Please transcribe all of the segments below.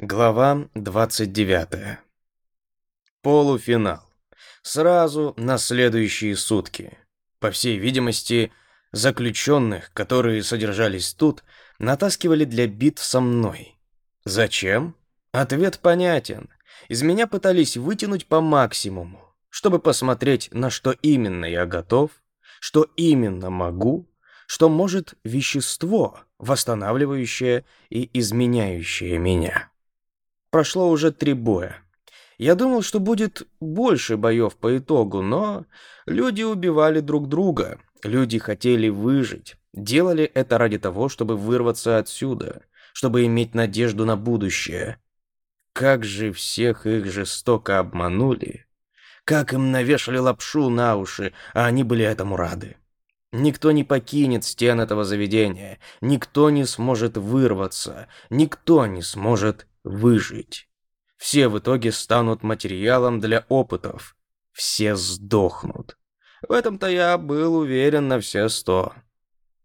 Глава 29. Полуфинал. Сразу на следующие сутки. По всей видимости, заключенных, которые содержались тут, натаскивали для бит со мной. Зачем? Ответ понятен. Из меня пытались вытянуть по максимуму, чтобы посмотреть, на что именно я готов, что именно могу, что может вещество, восстанавливающее и изменяющее меня прошло уже три боя. Я думал, что будет больше боев по итогу, но люди убивали друг друга, люди хотели выжить, делали это ради того, чтобы вырваться отсюда, чтобы иметь надежду на будущее. Как же всех их жестоко обманули. Как им навешали лапшу на уши, а они были этому рады. Никто не покинет стен этого заведения, никто не сможет вырваться, никто не сможет выжить. Все в итоге станут материалом для опытов. Все сдохнут. В этом-то я был уверен на все сто.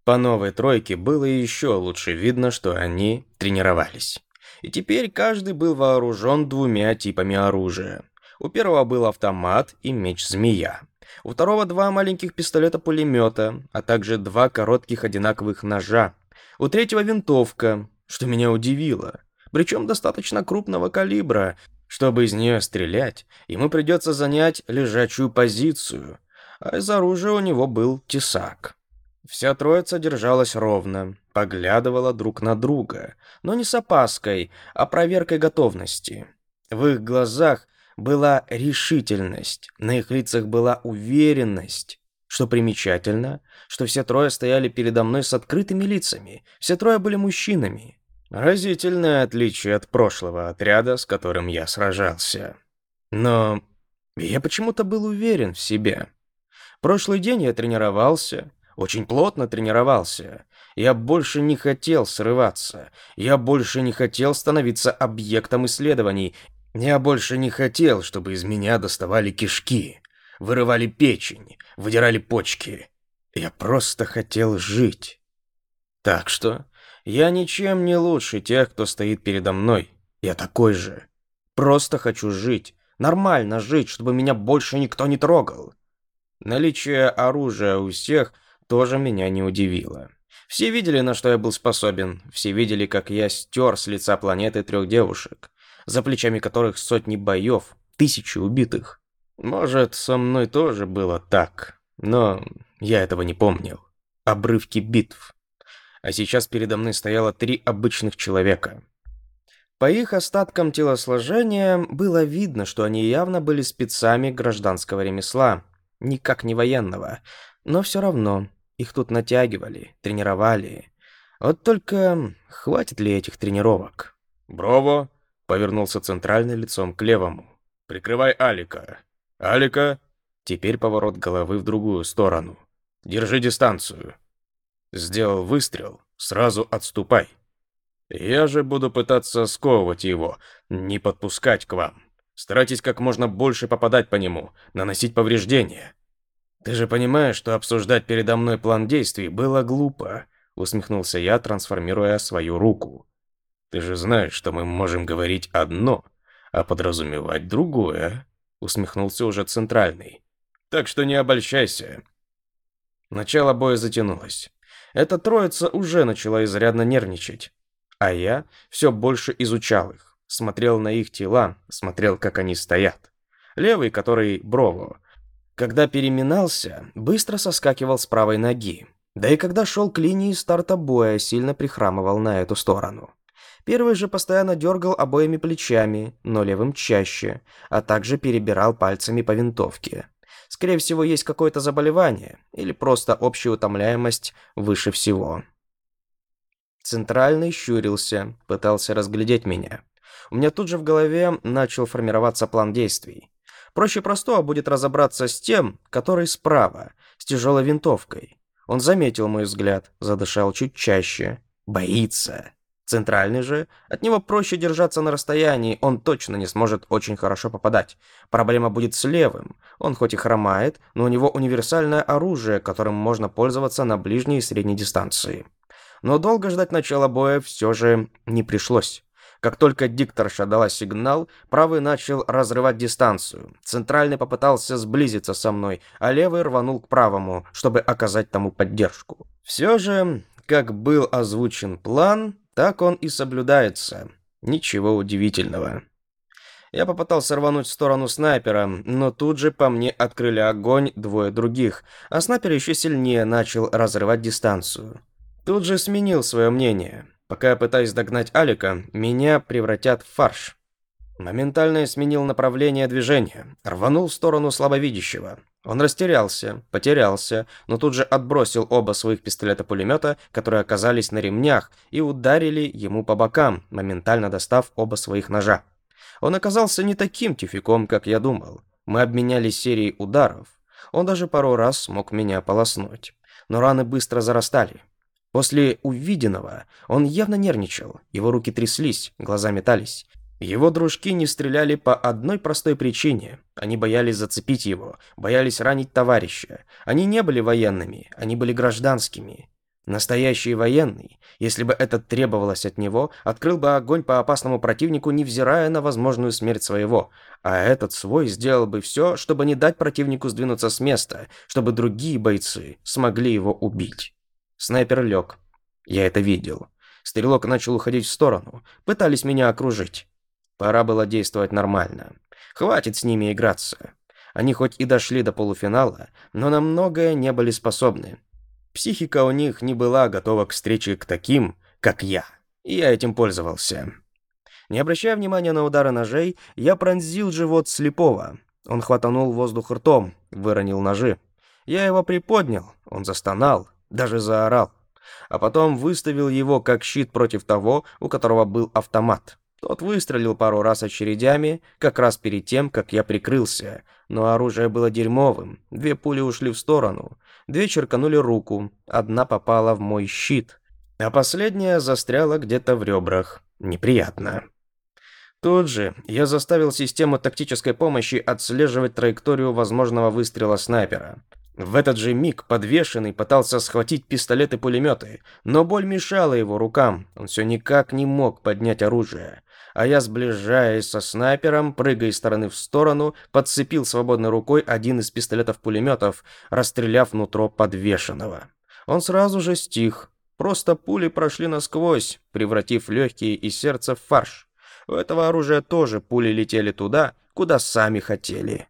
По новой тройке было еще лучше видно, что они тренировались. И теперь каждый был вооружен двумя типами оружия. У первого был автомат и меч-змея. У второго два маленьких пистолета-пулемета, а также два коротких одинаковых ножа. У третьего винтовка, что меня удивило причем достаточно крупного калибра, чтобы из нее стрелять, ему придется занять лежачую позицию, а из оружия у него был тесак. Вся троица держалась ровно, поглядывала друг на друга, но не с опаской, а проверкой готовности. В их глазах была решительность, на их лицах была уверенность. Что примечательно, что все трое стояли передо мной с открытыми лицами, все трое были мужчинами. Разительное отличие от прошлого отряда, с которым я сражался. Но я почему-то был уверен в себе. Прошлый день я тренировался, очень плотно тренировался. Я больше не хотел срываться. Я больше не хотел становиться объектом исследований. Я больше не хотел, чтобы из меня доставали кишки, вырывали печень, выдирали почки. Я просто хотел жить. Так что я ничем не лучше тех, кто стоит передо мной. Я такой же. Просто хочу жить, нормально жить, чтобы меня больше никто не трогал. Наличие оружия у всех тоже меня не удивило. Все видели, на что я был способен. Все видели, как я стер с лица планеты трех девушек, за плечами которых сотни боев, тысячи убитых. Может, со мной тоже было так, но я этого не помнил. Обрывки битв а сейчас передо мной стояло три обычных человека. По их остаткам телосложения было видно, что они явно были спецами гражданского ремесла, никак не военного, но все равно их тут натягивали, тренировали. Вот только хватит ли этих тренировок? «Брово!» — повернулся центральный лицом к левому. «Прикрывай Алика!» «Алика!» Теперь поворот головы в другую сторону. «Держи дистанцию!» Сделал выстрел, сразу отступай. Я же буду пытаться сковывать его, не подпускать к вам. Старайтесь как можно больше попадать по нему, наносить повреждения. Ты же понимаешь, что обсуждать передо мной план действий было глупо, усмехнулся я, трансформируя свою руку. Ты же знаешь, что мы можем говорить одно, а подразумевать другое, усмехнулся уже центральный. Так что не обольщайся. Начало боя затянулось эта троица уже начала изрядно нервничать. А я все больше изучал их, смотрел на их тела, смотрел, как они стоят. Левый, который Брово, когда переминался, быстро соскакивал с правой ноги. Да и когда шел к линии старта боя, сильно прихрамывал на эту сторону. Первый же постоянно дергал обоими плечами, но левым чаще, а также перебирал пальцами по винтовке. Скорее всего, есть какое-то заболевание или просто общая утомляемость выше всего. Центральный щурился, пытался разглядеть меня. У меня тут же в голове начал формироваться план действий. Проще простого будет разобраться с тем, который справа, с тяжелой винтовкой. Он заметил мой взгляд, задышал чуть чаще. «Боится!» Центральный же, от него проще держаться на расстоянии, он точно не сможет очень хорошо попадать. Проблема будет с левым. Он хоть и хромает, но у него универсальное оружие, которым можно пользоваться на ближней и средней дистанции. Но долго ждать начала боя все же не пришлось. Как только дикторша дала сигнал, правый начал разрывать дистанцию. Центральный попытался сблизиться со мной, а левый рванул к правому, чтобы оказать тому поддержку. Все же, как был озвучен план, так он и соблюдается. Ничего удивительного. Я попытался рвануть в сторону снайпера, но тут же по мне открыли огонь двое других, а снайпер еще сильнее начал разрывать дистанцию. Тут же сменил свое мнение. Пока я пытаюсь догнать Алика, меня превратят в фарш моментально сменил направление движения, рванул в сторону слабовидящего. Он растерялся, потерялся, но тут же отбросил оба своих пистолета-пулемета, которые оказались на ремнях, и ударили ему по бокам, моментально достав оба своих ножа. Он оказался не таким тификом, как я думал. Мы обменялись серией ударов. Он даже пару раз смог меня полоснуть. Но раны быстро зарастали. После увиденного он явно нервничал, его руки тряслись, глаза метались. Его дружки не стреляли по одной простой причине. Они боялись зацепить его, боялись ранить товарища. Они не были военными, они были гражданскими. Настоящий военный, если бы это требовалось от него, открыл бы огонь по опасному противнику, невзирая на возможную смерть своего, а этот свой сделал бы все, чтобы не дать противнику сдвинуться с места, чтобы другие бойцы смогли его убить. Снайпер лег. Я это видел. Стрелок начал уходить в сторону. Пытались меня окружить. Пора было действовать нормально. Хватит с ними играться. Они хоть и дошли до полуфинала, но на многое не были способны. Психика у них не была готова к встрече к таким, как я. И я этим пользовался. Не обращая внимания на удары ножей, я пронзил живот слепого. Он хватанул воздух ртом, выронил ножи. Я его приподнял, он застонал, даже заорал. А потом выставил его как щит против того, у которого был автомат. Тот выстрелил пару раз очередями, как раз перед тем, как я прикрылся, но оружие было дерьмовым, две пули ушли в сторону, две черканули руку, одна попала в мой щит, а последняя застряла где-то в ребрах. Неприятно. Тут же я заставил систему тактической помощи отслеживать траекторию возможного выстрела снайпера. В этот же миг подвешенный пытался схватить пистолет и пулеметы, но боль мешала его рукам, он все никак не мог поднять оружие. А я, сближаясь со снайпером, прыгая из стороны в сторону, подцепил свободной рукой один из пистолетов-пулеметов, расстреляв нутро подвешенного. Он сразу же стих, просто пули прошли насквозь, превратив легкие и сердце в фарш. У этого оружия тоже пули летели туда, куда сами хотели.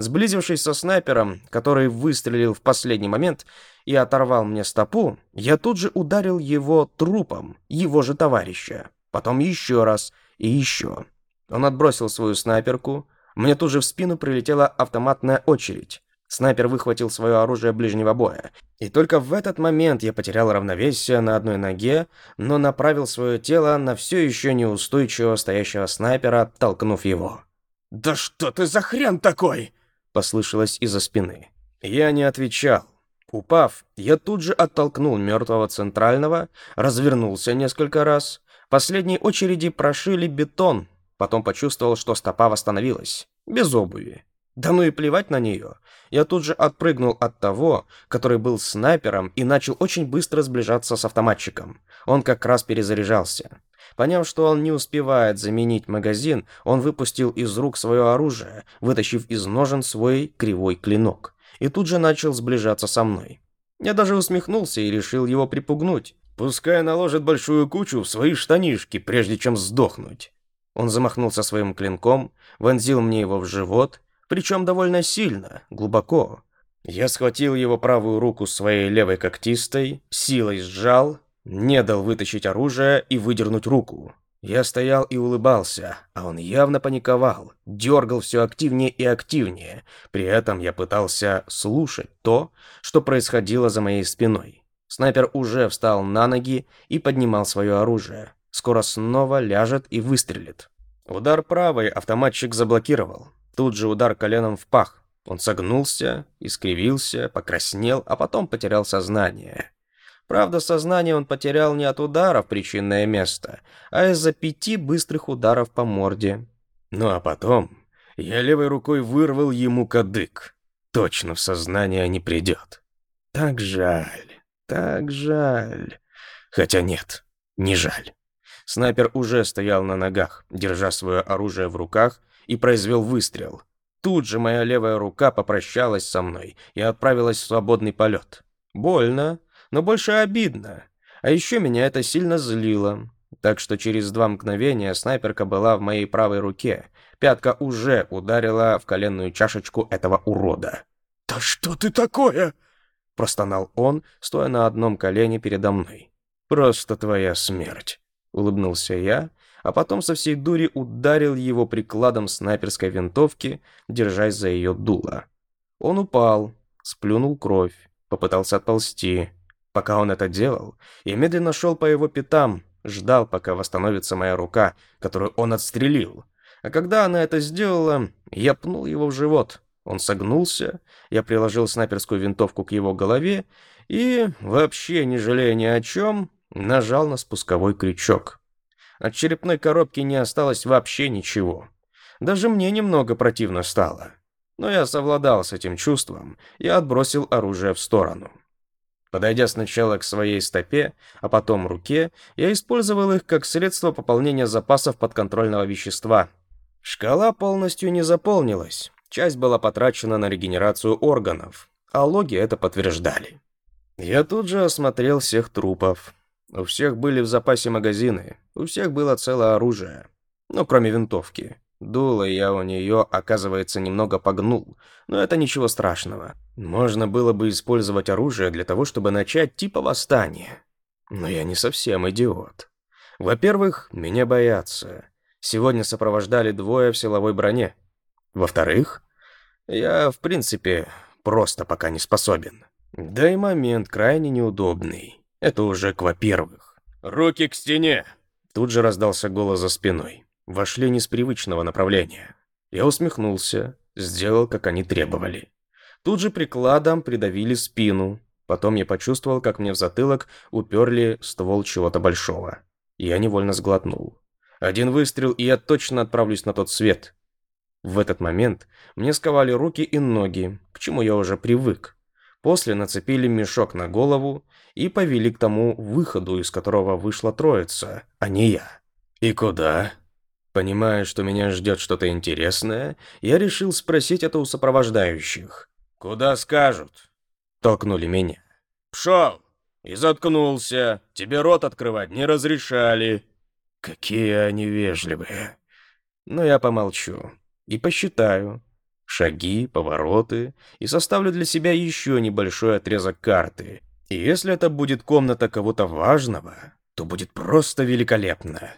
Сблизившись со снайпером, который выстрелил в последний момент и оторвал мне стопу, я тут же ударил его трупом, его же товарища. Потом еще раз и еще. Он отбросил свою снайперку. Мне тут же в спину прилетела автоматная очередь. Снайпер выхватил свое оружие ближнего боя. И только в этот момент я потерял равновесие на одной ноге, но направил свое тело на все еще неустойчиво стоящего снайпера, толкнув его. «Да что ты за хрен такой?» — послышалось из-за спины. Я не отвечал. Упав, я тут же оттолкнул мертвого центрального, развернулся несколько раз. Последние очереди прошили бетон. Потом почувствовал, что стопа восстановилась. Без обуви. Да ну и плевать на нее. Я тут же отпрыгнул от того, который был снайпером и начал очень быстро сближаться с автоматчиком. Он как раз перезаряжался. Поняв, что он не успевает заменить магазин, он выпустил из рук свое оружие, вытащив из ножен свой кривой клинок. И тут же начал сближаться со мной. Я даже усмехнулся и решил его припугнуть. «Пускай наложит большую кучу в свои штанишки, прежде чем сдохнуть». Он замахнулся своим клинком, вонзил мне его в живот причем довольно сильно, глубоко. Я схватил его правую руку своей левой когтистой, силой сжал, не дал вытащить оружие и выдернуть руку. Я стоял и улыбался, а он явно паниковал, дергал все активнее и активнее. При этом я пытался слушать то, что происходило за моей спиной. Снайпер уже встал на ноги и поднимал свое оружие. Скоро снова ляжет и выстрелит. Удар правой автоматчик заблокировал тут же удар коленом в пах. Он согнулся, искривился, покраснел, а потом потерял сознание. Правда, сознание он потерял не от удара в причинное место, а из-за пяти быстрых ударов по морде. Ну а потом я левой рукой вырвал ему кадык. Точно в сознание не придет. Так жаль, так жаль. Хотя нет, не жаль. Снайпер уже стоял на ногах, держа свое оружие в руках и произвел выстрел. Тут же моя левая рука попрощалась со мной и отправилась в свободный полет. Больно, но больше обидно. А еще меня это сильно злило. Так что через два мгновения снайперка была в моей правой руке. Пятка уже ударила в коленную чашечку этого урода. «Да что ты такое?» – простонал он, стоя на одном колене передо мной. «Просто твоя смерть», – улыбнулся я а потом со всей дури ударил его прикладом снайперской винтовки, держась за ее дуло. Он упал, сплюнул кровь, попытался отползти. Пока он это делал, я медленно шел по его пятам, ждал, пока восстановится моя рука, которую он отстрелил. А когда она это сделала, я пнул его в живот. Он согнулся, я приложил снайперскую винтовку к его голове и, вообще не жалея ни о чем, нажал на спусковой крючок. От черепной коробки не осталось вообще ничего. Даже мне немного противно стало. Но я совладал с этим чувством и отбросил оружие в сторону. Подойдя сначала к своей стопе, а потом руке, я использовал их как средство пополнения запасов подконтрольного вещества. Шкала полностью не заполнилась, часть была потрачена на регенерацию органов, а логи это подтверждали. Я тут же осмотрел всех трупов, у всех были в запасе магазины, у всех было целое оружие. но кроме винтовки. Дуло я у нее, оказывается, немного погнул, но это ничего страшного. Можно было бы использовать оружие для того, чтобы начать типа восстание. Но я не совсем идиот. Во-первых, меня боятся. Сегодня сопровождали двое в силовой броне. Во-вторых, я, в принципе, просто пока не способен. Да и момент крайне неудобный. Это уже к во-первых. «Руки к стене!» Тут же раздался голос за спиной. Вошли не с привычного направления. Я усмехнулся, сделал, как они требовали. Тут же прикладом придавили спину. Потом я почувствовал, как мне в затылок уперли ствол чего-то большого. Я невольно сглотнул. Один выстрел, и я точно отправлюсь на тот свет. В этот момент мне сковали руки и ноги, к чему я уже привык. После нацепили мешок на голову и повели к тому выходу, из которого вышла троица, а не я. «И куда?» Понимая, что меня ждет что-то интересное, я решил спросить это у сопровождающих. «Куда скажут?» Толкнули меня. «Пшел!» «И заткнулся. Тебе рот открывать не разрешали». «Какие они вежливые!» Но я помолчу и посчитаю, шаги, повороты и составлю для себя еще небольшой отрезок карты. И если это будет комната кого-то важного, то будет просто великолепно.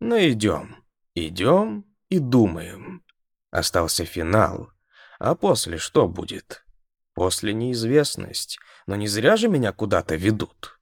Ну, Но идем, идем и думаем. Остался финал. А после что будет? После неизвестность. Но не зря же меня куда-то ведут.